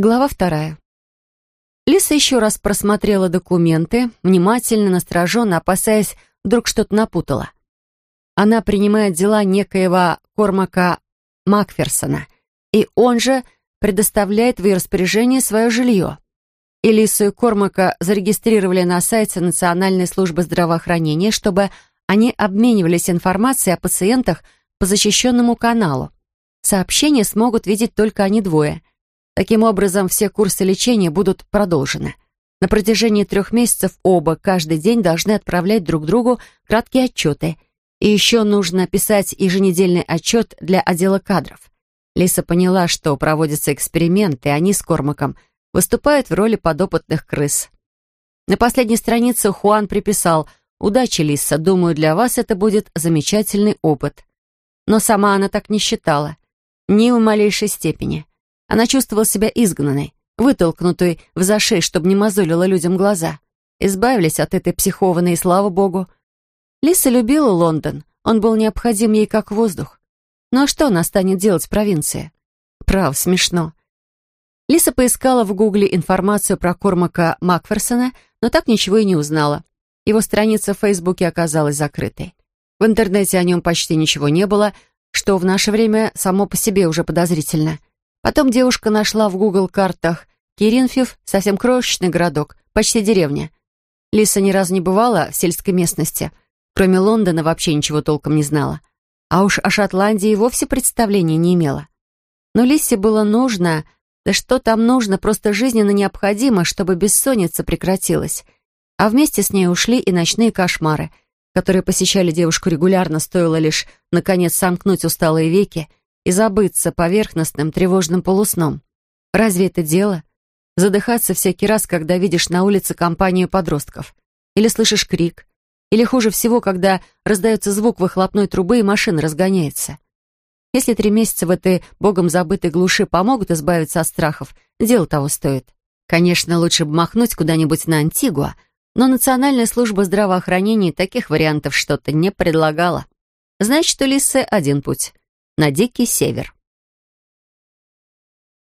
Глава вторая. Лиса еще раз просмотрела документы, внимательно, настороженно, опасаясь, вдруг что-то напутала. Она принимает дела некоего Кормака Макферсона, и он же предоставляет в ее распоряжение свое жилье. И Лису и Кормака зарегистрировали на сайте Национальной службы здравоохранения, чтобы они обменивались информацией о пациентах по защищенному каналу. Сообщения смогут видеть только они двое. Таким образом, все курсы лечения будут продолжены. На протяжении трех месяцев оба каждый день должны отправлять друг другу краткие отчеты. И еще нужно писать еженедельный отчет для отдела кадров. Лиса поняла, что проводятся эксперименты, и они с Кормаком выступают в роли подопытных крыс. На последней странице Хуан приписал «Удачи, Лиса, думаю, для вас это будет замечательный опыт». Но сама она так не считала. Ни в малейшей степени. Она чувствовала себя изгнанной, вытолкнутой в зашей, чтобы не мозолила людям глаза. Избавились от этой психованной, и слава богу. Лиса любила Лондон, он был необходим ей как воздух. Ну а что она станет делать в провинции? Прав, смешно. Лиса поискала в гугле информацию про Кормака Макферсона, но так ничего и не узнала. Его страница в Фейсбуке оказалась закрытой. В интернете о нем почти ничего не было, что в наше время само по себе уже подозрительно. Потом девушка нашла в Google картах Киринфев, совсем крошечный городок, почти деревня. Лиса ни разу не бывала в сельской местности. Кроме Лондона вообще ничего толком не знала. А уж о Шотландии вовсе представления не имела. Но Лисе было нужно, да что там нужно, просто жизненно необходимо, чтобы бессонница прекратилась. А вместе с ней ушли и ночные кошмары, которые посещали девушку регулярно, стоило лишь, наконец, сомкнуть усталые веки и забыться поверхностным тревожным полусном. Разве это дело? Задыхаться всякий раз, когда видишь на улице компанию подростков. Или слышишь крик. Или хуже всего, когда раздается звук выхлопной трубы и машина разгоняется. Если три месяца в этой богом забытой глуши помогут избавиться от страхов, дело того стоит. Конечно, лучше бы махнуть куда-нибудь на Антигуа, но Национальная служба здравоохранения таких вариантов что-то не предлагала. Значит, у Лисы один путь на Дикий Север.